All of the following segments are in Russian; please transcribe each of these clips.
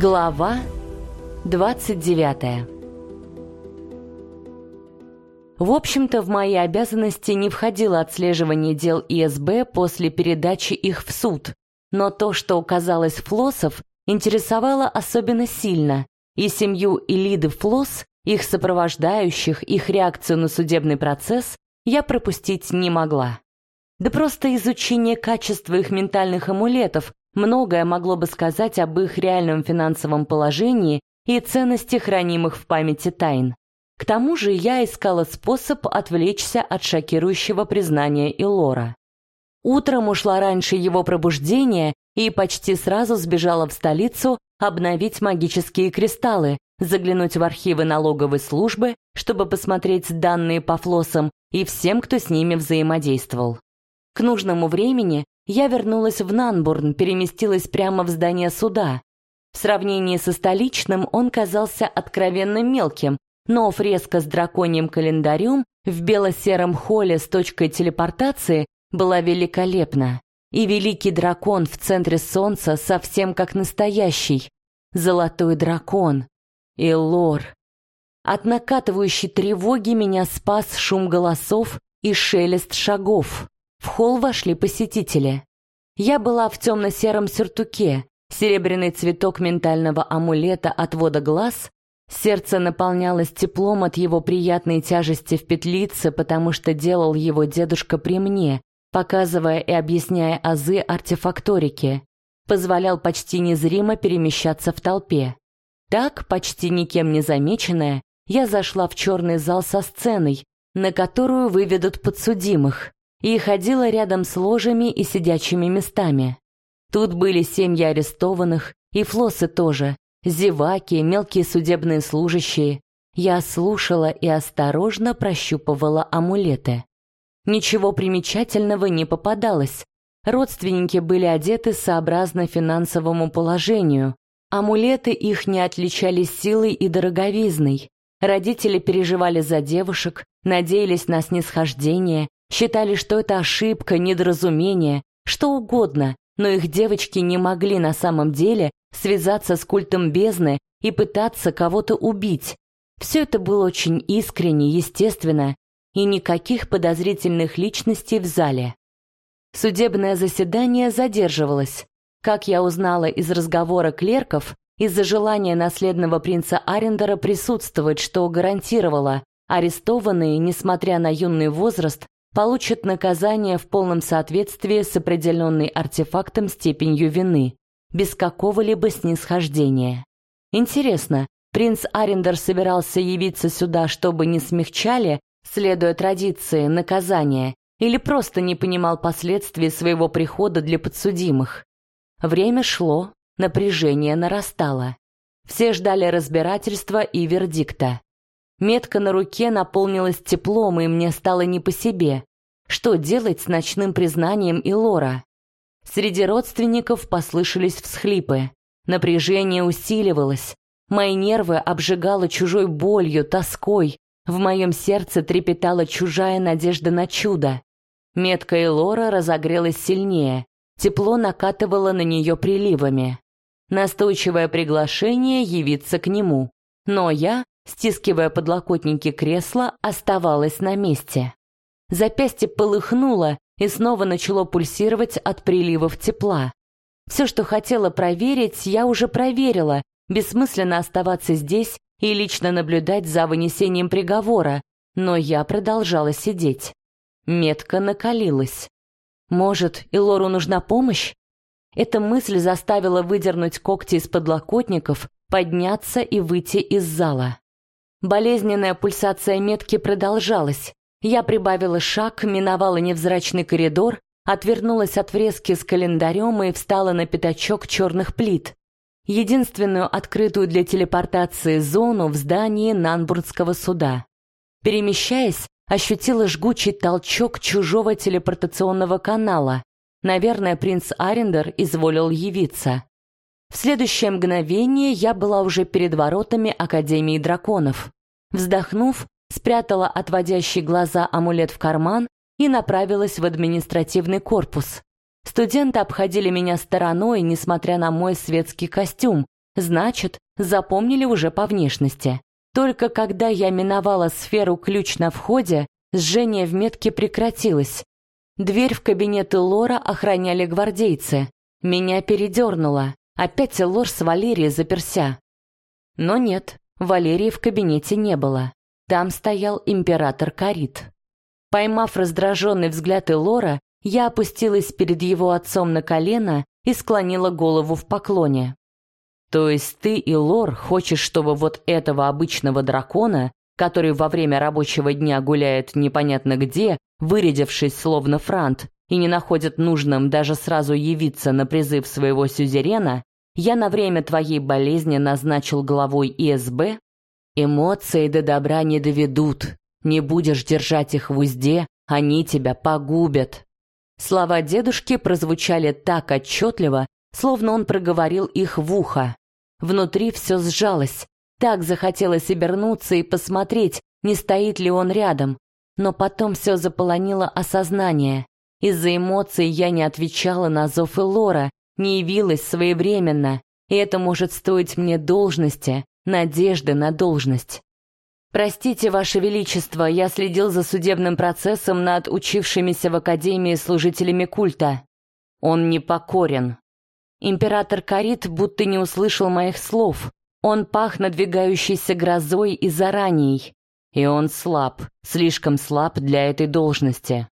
Глава 29 В общем-то, в мои обязанности не входило отслеживание дел ИСБ после передачи их в суд, но то, что казалось Флоссов, интересовало особенно сильно, и семью Элиды Флосс, их сопровождающих, их реакцию на судебный процесс я пропустить не могла. Да просто изучение качества их ментальных амулетов многое могло бы сказать об их реальном финансовом положении и ценности хранимых в памяти тайн. К тому же я искала способ отвлечься от шокирующего признания Илора. Утром ушла раньше его пробуждения и почти сразу сбежала в столицу обновить магические кристаллы, заглянуть в архивы налоговой службы, чтобы посмотреть данные по флоссам и всем, кто с ними взаимодействовал. К нужному времени я вернулась в Нанбурн, переместилась прямо в здание суда. В сравнении со столичным он казался откровенно мелким, но фреска с драконьим календарем в бело-сером холле с точкой телепортации была великолепна. И великий дракон в центре солнца совсем как настоящий. Золотой дракон. И лор. От накатывающей тревоги меня спас шум голосов и шелест шагов. В холл вошли посетители. Я была в темно-сером сюртуке, серебряный цветок ментального амулета отвода глаз. Сердце наполнялось теплом от его приятной тяжести в петлице, потому что делал его дедушка при мне, показывая и объясняя азы артефакторики. Позволял почти незримо перемещаться в толпе. Так, почти никем не замеченная, я зашла в черный зал со сценой, на которую выведут подсудимых и ходила рядом с ложами и сидячими местами. Тут были семьи арестованных, и флосы тоже, зеваки, мелкие судебные служащие. Я слушала и осторожно прощупывала амулеты. Ничего примечательного не попадалось. Родственники были одеты сообразно финансовому положению. Амулеты их не отличались силой и дороговизной. Родители переживали за девушек, надеялись на снисхождение, Считали, что это ошибка, недоразумение, что угодно, но их девочки не могли на самом деле связаться с культом бездны и пытаться кого-то убить. Все это было очень искренне, естественно, и никаких подозрительных личностей в зале. Судебное заседание задерживалось. Как я узнала из разговора клерков, из-за желания наследного принца Арендера присутствовать, что гарантировало, арестованные, несмотря на юный возраст, получат наказание в полном соответствии с определенной артефактом степенью вины, без какого-либо снисхождения. Интересно, принц Арендер собирался явиться сюда, чтобы не смягчали, следуя традиции, наказания, или просто не понимал последствий своего прихода для подсудимых? Время шло, напряжение нарастало. Все ждали разбирательства и вердикта. Метка на руке наполнилась теплом, и мне стало не по себе. Что делать с ночным признанием Илора? Среди родственников послышались всхлипы. Напряжение усиливалось. Мои нервы обжигало чужой болью, тоской. В моем сердце трепетала чужая надежда на чудо. Метка Илора разогрелась сильнее. Тепло накатывало на нее приливами. Настойчивое приглашение явиться к нему. Но я, стискивая подлокотники кресла, оставалась на месте. Запястье полыхнуло и снова начало пульсировать от приливов тепла. Все, что хотела проверить, я уже проверила. Бессмысленно оставаться здесь и лично наблюдать за вынесением приговора, но я продолжала сидеть. Метка накалилась. Может, Илору нужна помощь? Эта мысль заставила выдернуть когти из подлокотников, подняться и выйти из зала. Болезненная пульсация метки продолжалась. Я прибавила шаг, миновала невзрачный коридор, отвернулась от фрески с календарем и встала на пятачок черных плит. Единственную открытую для телепортации зону в здании Нанбургского суда. Перемещаясь, ощутила жгучий толчок чужого телепортационного канала. Наверное, принц Арендер изволил явиться. В следующее мгновение я была уже перед воротами Академии драконов. Вздохнув, спрятала отводящий глаза амулет в карман и направилась в административный корпус. Студенты обходили меня стороной, несмотря на мой светский костюм, Значит, запомнили уже по внешности. Только когда я миновала сферу ключ на входе, жжение в метке прекратилось. Дверь в кабинет Лора охраняли гвардейцы. Меня передернуло. Опять Лор с Валерией заперся. Но нет, Валерии в кабинете не было. Там стоял император Карит. Поймав раздраженный взгляд Элора, я опустилась перед его отцом на колено и склонила голову в поклоне. То есть ты, Илор, хочешь, чтобы вот этого обычного дракона, который во время рабочего дня гуляет непонятно где, вырядившись словно франт, и не находит нужным даже сразу явиться на призыв своего сюзерена, я на время твоей болезни назначил главой ИСБ? Эмоции до добра не доведут. Не будешь держать их в узде, они тебя погубят. Слова дедушки прозвучали так отчетливо, словно он проговорил их в ухо. Внутри все сжалось. Так захотелось обернуться и посмотреть, не стоит ли он рядом. Но потом все заполонило осознание. Из-за эмоций я не отвечала на зов Элора, не явилась своевременно, и это может стоить мне должности, надежды на должность. Простите, Ваше Величество, я следил за судебным процессом над учившимися в Академии служителями культа. Он непокорен. Император Карит будто не услышал моих слов. Он пах надвигающейся грозой и заранией. И он слаб, слишком слаб для этой должности.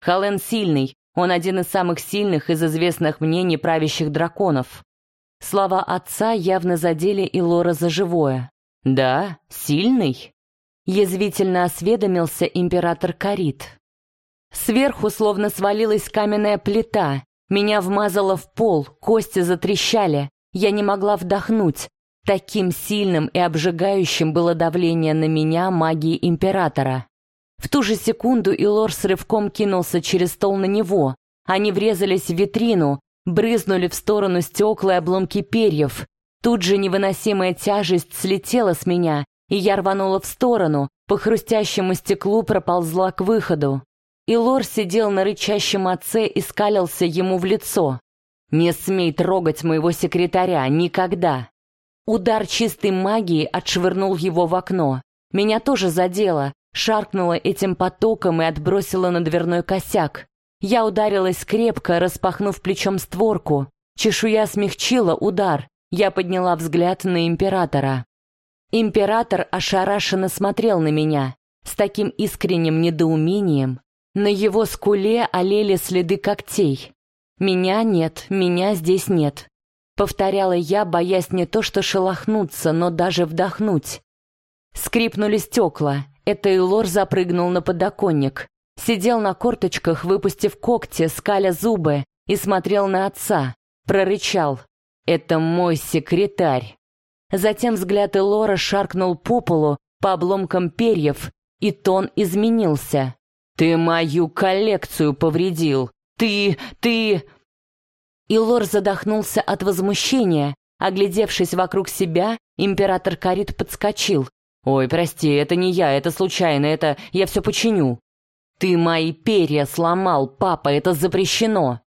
Хален сильный, он один из самых сильных из известных мне неправящих драконов. Слова отца явно задели и Лора за живое. «Да, сильный?» Язвительно осведомился император Карит. Сверху словно свалилась каменная плита. Меня вмазало в пол, кости затрещали. Я не могла вдохнуть. Таким сильным и обжигающим было давление на меня магии императора. В ту же секунду Илор с рывком кинулся через стол на него. Они врезались в витрину, брызнули в сторону стекла и обломки перьев. Тут же невыносимая тяжесть слетела с меня, и я рванула в сторону, по хрустящему стеклу проползла к выходу. И Лор сидел на рычащем отце и скалился ему в лицо. «Не смей трогать моего секретаря, никогда!» Удар чистой магии отшвырнул его в окно. Меня тоже задело, шаркнула этим потоком и отбросила на дверной косяк. Я ударилась крепко, распахнув плечом створку. Чешуя смягчила удар. Я подняла взгляд на императора. Император ошарашенно смотрел на меня с таким искренним недоумением. На его скуле олели следы когтей. «Меня нет, меня здесь нет», — повторяла я, боясь не то что шелохнуться, но даже вдохнуть. Скрипнули стекла, это Илор запрыгнул на подоконник. Сидел на корточках, выпустив когти, скаля зубы, и смотрел на отца. Прорычал. «Это мой секретарь». Затем взгляд Элора шаркнул по полу, по обломкам перьев, и тон изменился. «Ты мою коллекцию повредил! Ты... ты...» Илор задохнулся от возмущения. Оглядевшись вокруг себя, император Карит подскочил. «Ой, прости, это не я, это случайно, это я все починю». «Ты мои перья сломал, папа, это запрещено!»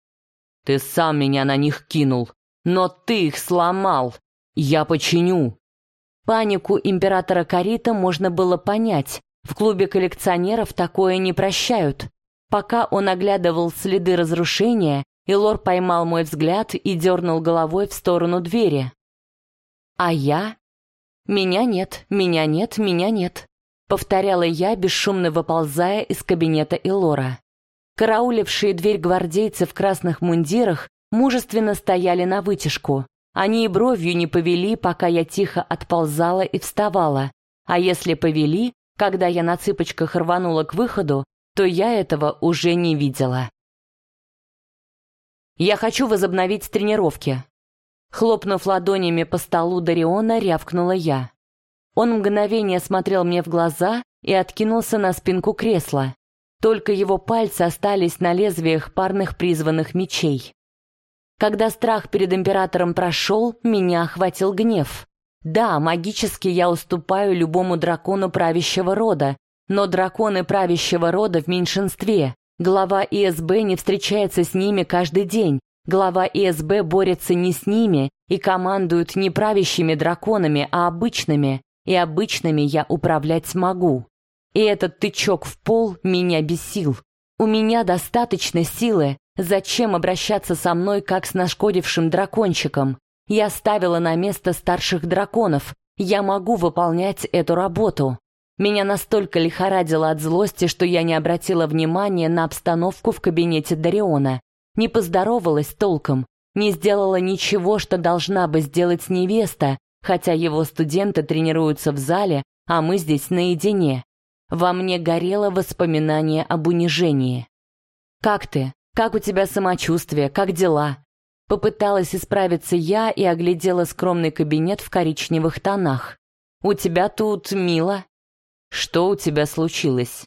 «Ты сам меня на них кинул, но ты их сломал! Я починю!» Панику императора Карита можно было понять. В клубе коллекционеров такое не прощают. Пока он оглядывал следы разрушения, Илор поймал мой взгляд и дернул головой в сторону двери. А я «Меня нет, меня нет, меня нет», — повторяла я, бесшумно выползая из кабинета Илора. Караулившие дверь гвардейцы в красных мундирах мужественно стояли на вытяжку. Они и бровью не повели, пока я тихо отползала и вставала. А если повели, когда я на цыпочках рванула к выходу, то я этого уже не видела. «Я хочу возобновить тренировки», Хлопнув ладонями по столу Дариона, рявкнула я. Он мгновение смотрел мне в глаза и откинулся на спинку кресла. Только его пальцы остались на лезвиях парных призванных мечей. Когда страх перед императором прошел, меня охватил гнев. Да, магически я уступаю любому дракону правящего рода, но драконы правящего рода в меньшинстве. Глава ИСБ не встречается с ними каждый день, Глава ИСБ борется не с ними, и командуют не правящими драконами, а обычными, и обычными я управлять могу. И этот тычок в пол меня бесил. У меня достаточно силы, зачем обращаться со мной, как с нашкодившим дракончиком? Я ставила на место старших драконов, я могу выполнять эту работу. Меня настолько лихорадило от злости, что я не обратила внимания на обстановку в кабинете Дариона. Не поздоровалась толком, не сделала ничего, что должна бы сделать невеста, хотя его студенты тренируются в зале, а мы здесь наедине. Во мне горело воспоминание об унижении. «Как ты? Как у тебя самочувствие? Как дела?» Попыталась исправиться я и оглядела скромный кабинет в коричневых тонах. «У тебя тут мило?» «Что у тебя случилось?»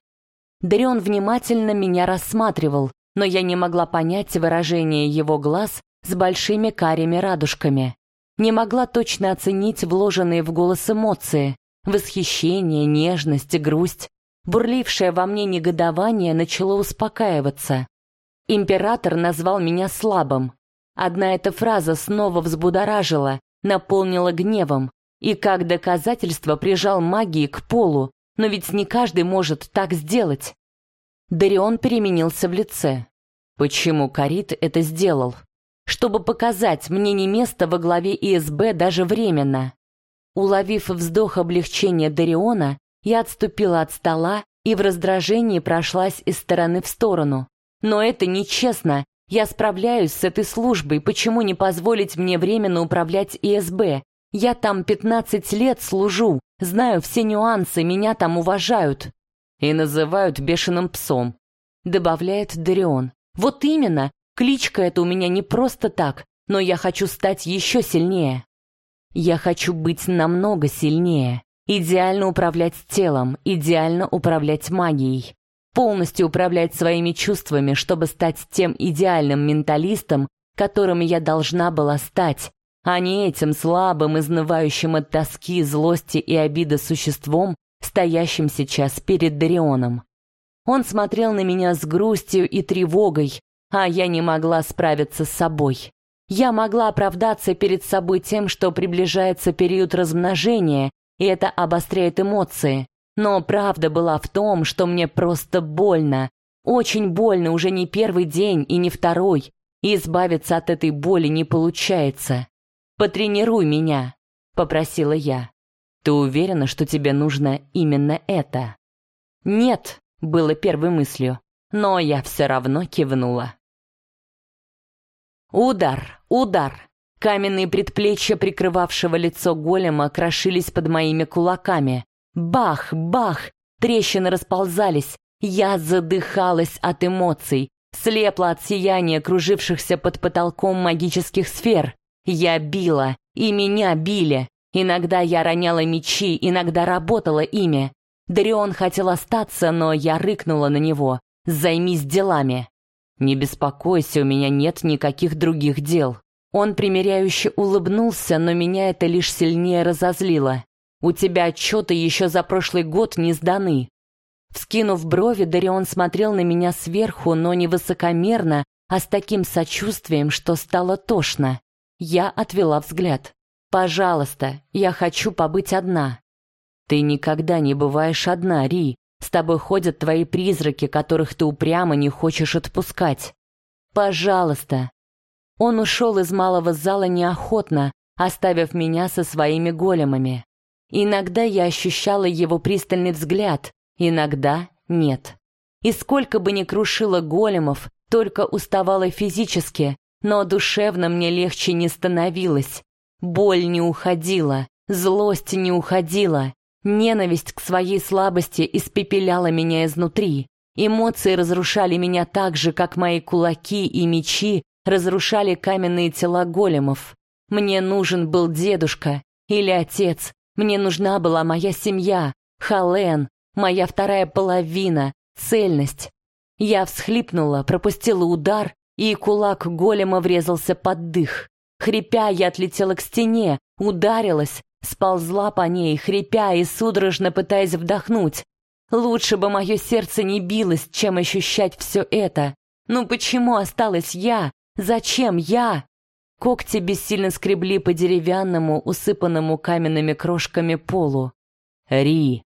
Дарион внимательно меня рассматривал, но я не могла понять выражение его глаз с большими карими радужками. Не могла точно оценить вложенные в голос эмоции. Восхищение, нежность, грусть. Бурлившее во мне негодование начало успокаиваться. Император назвал меня слабым. Одна эта фраза снова взбудоражила, наполнила гневом и как доказательство прижал магии к полу, но ведь не каждый может так сделать. Дарион переменился в лице. Почему Карит это сделал? чтобы показать мне не место во главе ИСБ даже временно. Уловив вздох облегчения Дариона, я отступила от стола и в раздражении прошлась из стороны в сторону. Но это нечестно. Я справляюсь с этой службой, почему не позволить мне временно управлять ИСБ? Я там 15 лет служу, знаю все нюансы, меня там уважают. И называют бешеным псом, добавляет Дарион. Вот именно, Кличка эта у меня не просто так, но я хочу стать еще сильнее. Я хочу быть намного сильнее, идеально управлять телом, идеально управлять магией, полностью управлять своими чувствами, чтобы стать тем идеальным менталистом, которым я должна была стать, а не этим слабым, изнывающим от тоски, злости и обиды существом, стоящим сейчас перед Дарионом. Он смотрел на меня с грустью и тревогой, а я не могла справиться с собой. Я могла оправдаться перед собой тем, что приближается период размножения, и это обостряет эмоции. Но правда была в том, что мне просто больно. Очень больно уже не первый день и не второй. И избавиться от этой боли не получается. «Потренируй меня», — попросила я. «Ты уверена, что тебе нужно именно это?» «Нет», — было первой мыслью, но я все равно кивнула. Удар, удар. Каменные предплечья прикрывавшего лицо голема крошились под моими кулаками. Бах, бах, трещины расползались. Я задыхалась от эмоций, слепла от сияния кружившихся под потолком магических сфер. Я била, и меня били. Иногда я роняла мечи, иногда работала ими. Дарион хотел остаться, но я рыкнула на него. «Займись делами». «Не беспокойся, у меня нет никаких других дел». Он примиряюще улыбнулся, но меня это лишь сильнее разозлило. «У тебя отчеты еще за прошлый год не сданы». Вскинув брови, Дарион смотрел на меня сверху, но не высокомерно, а с таким сочувствием, что стало тошно. Я отвела взгляд. «Пожалуйста, я хочу побыть одна». «Ты никогда не бываешь одна, Ри. С тобой ходят твои призраки, которых ты упрямо не хочешь отпускать. Пожалуйста. Он ушел из малого зала неохотно, оставив меня со своими големами. Иногда я ощущала его пристальный взгляд, иногда нет. И сколько бы ни крушила големов, только уставала физически, но душевно мне легче не становилось. Боль не уходила, злость не уходила, Ненависть к своей слабости испепеляла меня изнутри. Эмоции разрушали меня так же, как мои кулаки и мечи разрушали каменные тела големов. Мне нужен был дедушка или отец. Мне нужна была моя семья, Хален, моя вторая половина, цельность. Я всхлипнула, пропустила удар, и кулак голема врезался под дых. Хрипя, я отлетела к стене, ударилась, Сползла по ней, хрипя и судорожно пытаясь вдохнуть. Лучше бы мое сердце не билось, чем ощущать все это. Ну почему осталась я? Зачем я? Когти бессильно скребли по деревянному, усыпанному каменными крошками полу. «Ри!»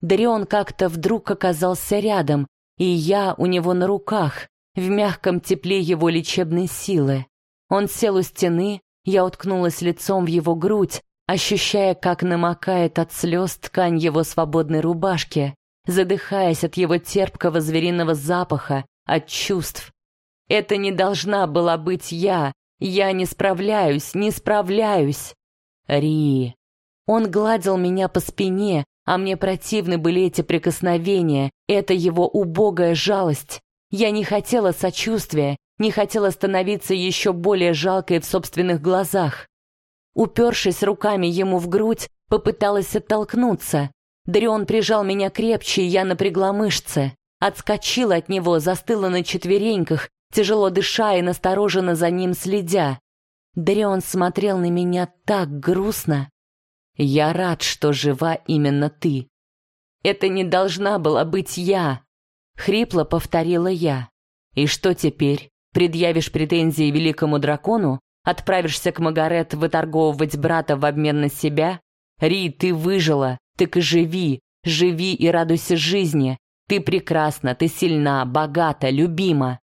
Дарион как-то вдруг оказался рядом, и я у него на руках, в мягком тепле его лечебной силы. Он сел у стены, я уткнулась лицом в его грудь, ощущая, как намокает от слез ткань его свободной рубашки, задыхаясь от его терпкого звериного запаха, от чувств. Это не должна была быть я. Я не справляюсь, не справляюсь. Ри. Он гладил меня по спине, а мне противны были эти прикосновения, это его убогая жалость. Я не хотела сочувствия, не хотела становиться еще более жалкой в собственных глазах. Упершись руками ему в грудь, попыталась оттолкнуться. Дарион прижал меня крепче, и я напрягла мышцы. Отскочила от него, застыла на четвереньках, тяжело дыша и настороженно за ним следя. Дарион смотрел на меня так грустно. Я рад, что жива именно ты. Это не должна была быть я, хрипло повторила я. И что теперь? Предъявишь претензии великому дракону? Отправишься к Магарет выторговывать брата в обмен на себя? Ри, ты выжила, так и живи, живи и радуйся жизни. Ты прекрасна, ты сильна, богата, любима.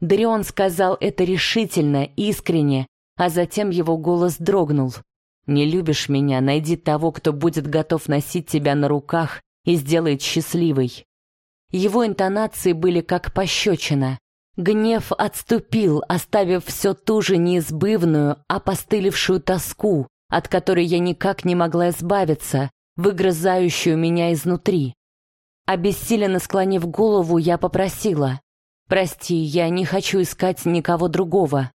Дарион сказал это решительно, искренне, а затем его голос дрогнул. Не любишь меня, найди того, кто будет готов носить тебя на руках и сделает счастливой. Его интонации были как пощечина. Гнев отступил, оставив все ту же неизбывную, опостылевшую тоску, от которой я никак не могла избавиться, выгрызающую меня изнутри. Обессиленно склонив голову, я попросила. «Прости, я не хочу искать никого другого».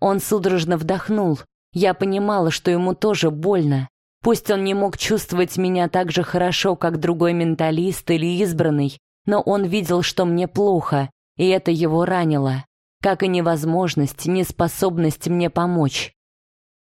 Он судорожно вдохнул, я понимала, что ему тоже больно. Пусть он не мог чувствовать меня так же хорошо, как другой менталист или избранный, но он видел, что мне плохо, и это его ранило, как и невозможность, неспособность мне помочь.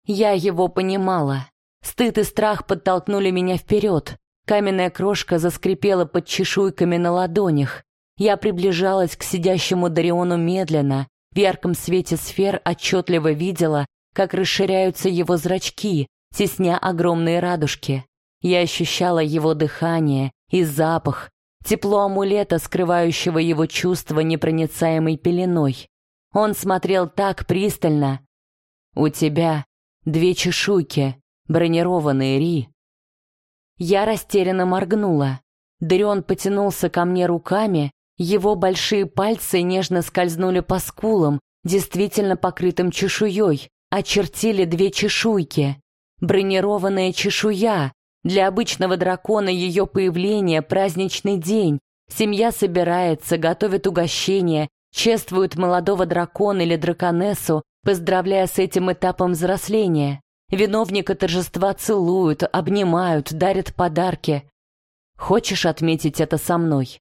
Я его понимала. Стыд и страх подтолкнули меня вперед. Каменная крошка заскрипела под чешуйками на ладонях. Я приближалась к сидящему Дариону медленно, в ярком свете сфер отчетливо видела, как расширяются его зрачки, тесня огромные радужки. Я ощущала его дыхание и запах, тепло амулета, скрывающего его чувства непроницаемой пеленой. Он смотрел так пристально. «У тебя две чешуйки, бронированные, Ри». Я растерянно моргнула. Дарион потянулся ко мне руками, его большие пальцы нежно скользнули по скулам, действительно покрытым чешуей, очертили две чешуйки. Бронированная чешуя. Для обычного дракона ее появление — праздничный день. Семья собирается, готовит угощение, чествует молодого дракона или драконессу, поздравляя с этим этапом взросления. Виновника торжества целуют, обнимают, дарят подарки. Хочешь отметить это со мной?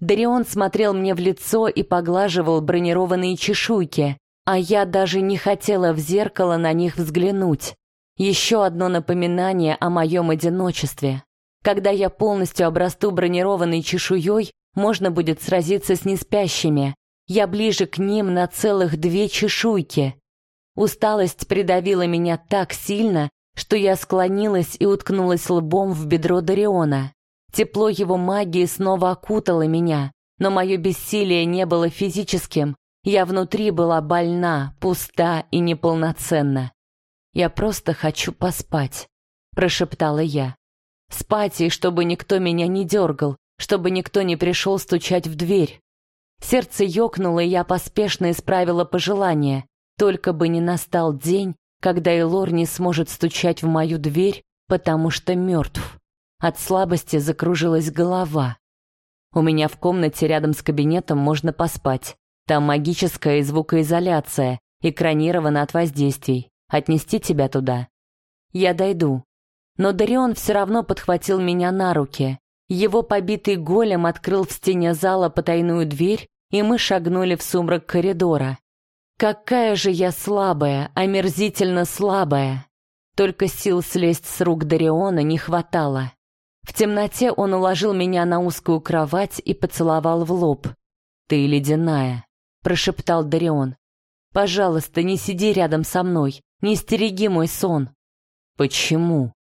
Дарион смотрел мне в лицо и поглаживал бронированные чешуйки. А я даже не хотела в зеркало на них взглянуть. Еще одно напоминание о моем одиночестве. Когда я полностью обрасту бронированной чешуей, можно будет сразиться с неспящими. Я ближе к ним на целых две чешуйки. Усталость придавила меня так сильно, что я склонилась и уткнулась лбом в бедро Дариона. Тепло его магии снова окутало меня, но мое бессилие не было физическим, я внутри была больна, пуста и неполноценна. «Я просто хочу поспать», — прошептала я. «Спать, и чтобы никто меня не дергал, чтобы никто не пришел стучать в дверь». Сердце ёкнуло, и я поспешно исправила пожелание. Только бы не настал день, когда Элор не сможет стучать в мою дверь, потому что мертв. От слабости закружилась голова. У меня в комнате рядом с кабинетом можно поспать. Там магическая и звукоизоляция, экранирована от воздействий. Отнести тебя туда? Я дойду. Но Дарион все равно подхватил меня на руки. Его побитый голем открыл в стене зала потайную дверь, и мы шагнули в сумрак коридора. Какая же я слабая, омерзительно слабая. Только сил слезть с рук Дариона не хватало. В темноте он уложил меня на узкую кровать и поцеловал в лоб. «Ты ледяная», прошептал Дарион. Пожалуйста, не сиди рядом со мной. Не стереги мой сон. Почему?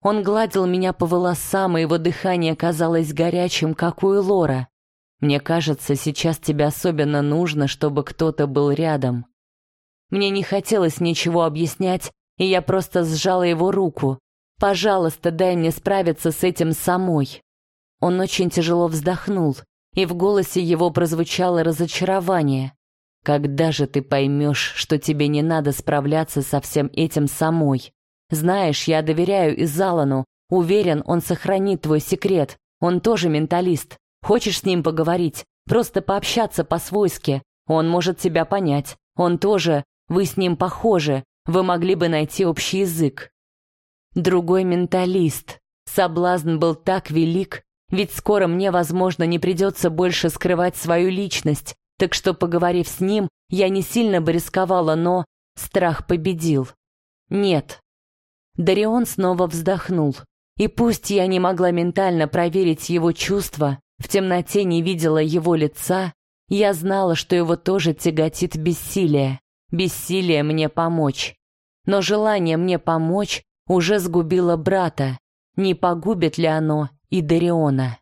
Он гладил меня по волосам, и его дыхание казалось горячим, как у Элора. Мне кажется, сейчас тебе особенно нужно, чтобы кто-то был рядом. Мне не хотелось ничего объяснять, и я просто сжала его руку. Пожалуйста, дай мне справиться с этим самой. Он очень тяжело вздохнул, и в голосе его прозвучало разочарование. Когда же ты поймешь, что тебе не надо справляться со всем этим самой? Знаешь, я доверяю Изалану, уверен, он сохранит твой секрет. Он тоже менталист. Хочешь с ним поговорить? Просто пообщаться по-свойски. Он может тебя понять. Он тоже. Вы с ним похожи. Вы могли бы найти общий язык. Другой менталист. Соблазн был так велик, ведь скоро мне, возможно, не придется больше скрывать свою личность, так что, поговорив с ним, я не сильно бы рисковала, но страх победил. Нет. Дарион снова вздохнул. И пусть я не могла ментально проверить его чувства, в темноте не видела его лица, я знала, что его тоже тяготит бессилие. Бессилие мне помочь. Но желание мне помочь уже сгубило брата. Не погубит ли оно и Дариона?